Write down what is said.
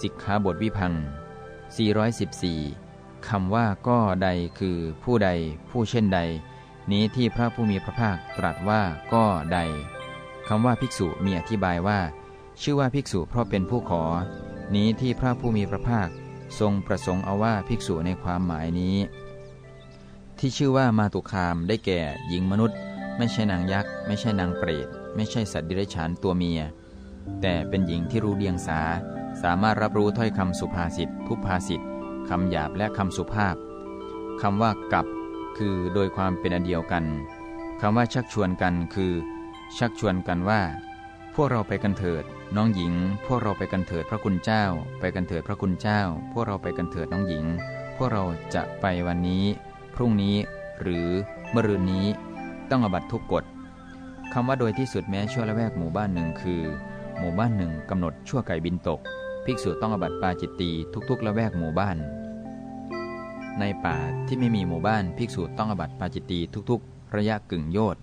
สิกขาบทวิพัง 414 คำว่าก็ใดคือผู้ใด ผู้เช่นใด นี้ที่พระผู้มีพระภาคตรัสว่าก็ใด คำว่าภิกษุมีอธิบายว่า ชื่อว่าภิกษุเพราะเป็นผู้ขอ นี้ที่พระผู้มีพระภาคทรงประสงค์เอาว่าภิกษุในความหมายนี้ ที่ชื่อว่ามาตุคามได้แก่หญิงมนุษย์ ไม่ใช่นางยักษ์ ไม่ใช่นางเปรต ไม่ใช่สัตว์ดิเรกชันตัวเมีย แต่เป็นหญิงที่รู้เดียงสา สามารถรับรู้ถ้อยคำสุภาษิตทุพภาษิตคำหยาบและคำสุภาพคำว่ากับ คือโดยความเป็นอันเดียวกันคำว่าชักชวนกันคือ ชักชวนกันว่า พวกเราไปกันเถิด น้องหญิง พวกเราไปกันเถิดพระคุณเจ้า ไปกันเถิดพระคุณเจ้า พวกเราไปกันเถิดน้องหญิง พวกเราจะไปวันนี้ พรุ่งนี้ หรือเมื่อรืนนี้ ต้องอบัตทุกกฎคำว่าโดยที่สุดแม้ชั่วละแวกหมู่บ้านหนึ่งคือ หมู่บ้านหนึ่งกำหนดชั่วไก่บินตก ภิกษุต้องอบัตปาจิตตีทุกๆ ละแวกหมู่บ้าน ในป่าที่ไม่มีหมู่บ้านภิกษุต้องอบัตปาจิตตีทุก ๆ ระยะกึ่งโยธน์